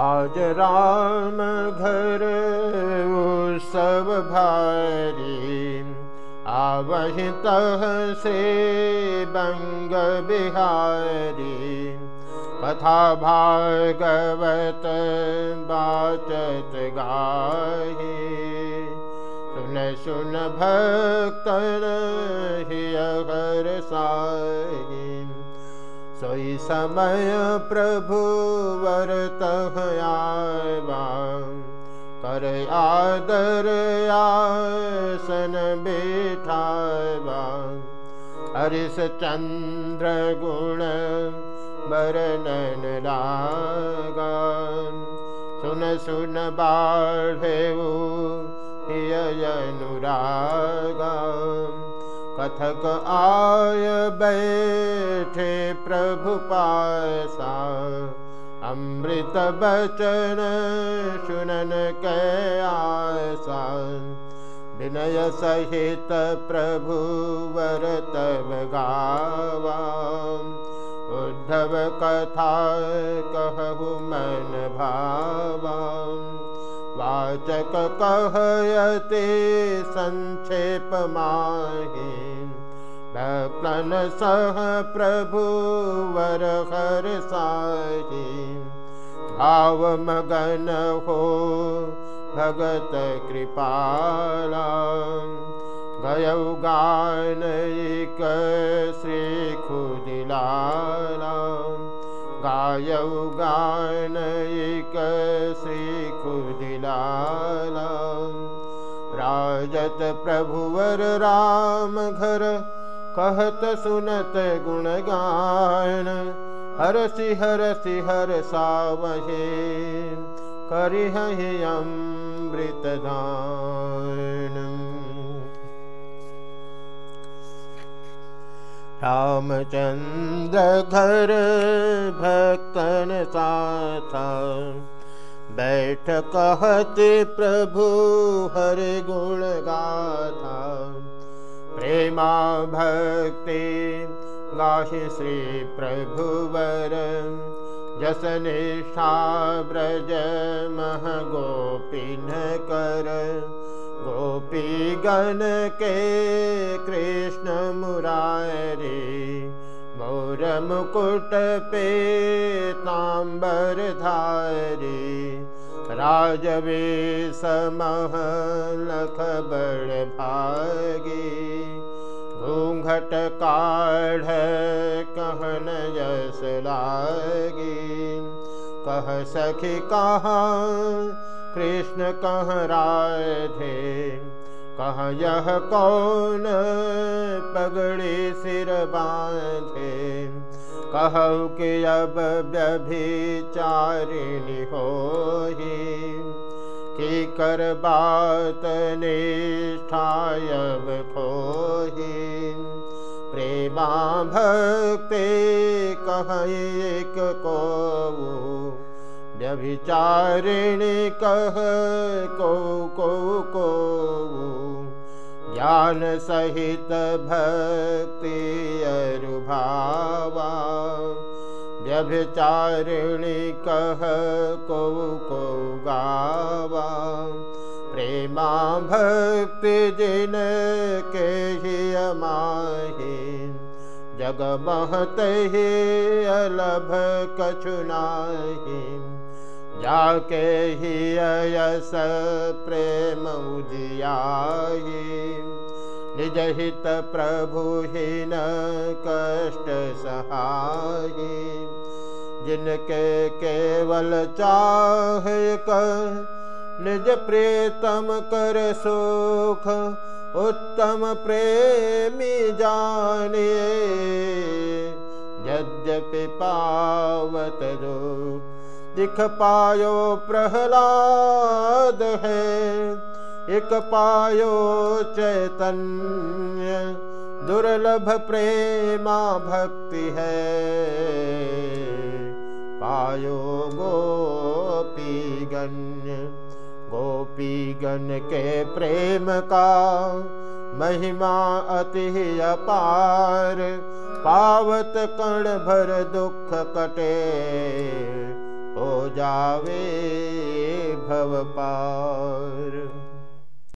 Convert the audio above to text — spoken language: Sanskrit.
आज राम घर सब भारी। आवहि तह से बंग बिहारी। कथा भागवत बाचत गाही। सुन सुन भक्तर हियर साही सोई समय प्रभु आदर आसन बैठावा हरिश चंद्र गुण वर्णन लागा सुन सुन बाढ़ेऊ अनुरागा कथक आय बैठे प्रभु पासा। अमृत बचन सुनन के आसा विनय सहित प्रभु वरत गावा। उद्धव कथा कहु मन भावा वाचक कहयते संक्षेप माहि भक्तन सह प्रभु वर हर साहि। भाव मगन हो भगत कृपाला। गयौ गानयिक श्री खुदिलाला गायौ गानयिक श्री राजत प्रभुवर राम घर कहत सुनत गुण गान हर सिहर सिहर सावहे करिह अमृतदान। रामचन्द्र घर भक्तन साथा बैठ कहते प्रभु हर गुण गाथा। प्रेमा भक्ति गाहि श्री प्रभुवर जस निष्ठा ब्रज मह गोपिन कर। गोपी गण के कृष्ण मुरारी मोर मुकुट पे तांबर धारी। राजवे समह लख बड़ भागी। घूंघट काढ़ कहन यस लागी। कह सखी कहाँ, कृष्ण कह राधे? कह यह कौन, पगड़ी सिर बांधे? कहु कि अब व्यभिचारिणी हो कि कर बात निष्ठायब खोही। प्रेमा भक्ति कह एक को व्यभिचारिणी कह को को को ज्ञान सहित भक्ति अरुभावा व्यभिचारिणी कह को को गावा। प्रेमा भक्ति जिन के माही जग महत अलभ कछुनाही जाके ही यस प्रेम उजियाही। निज हित न कष्ट सहाही। जिनके केवल चाह कर निज प्रेतम कर सुख, उत्तम प्रेमी जानिए यद्यपि पावत दुख दिख पायो प्रहलाद है, एक पायो चैतन्य, दुर्लभ प्रेमा भक्ति है। पायो गोपीगण्य गोपीगण के प्रेम का महिमा अति अपार। पावत कण भर दुख कटे, हो जावे भव पार।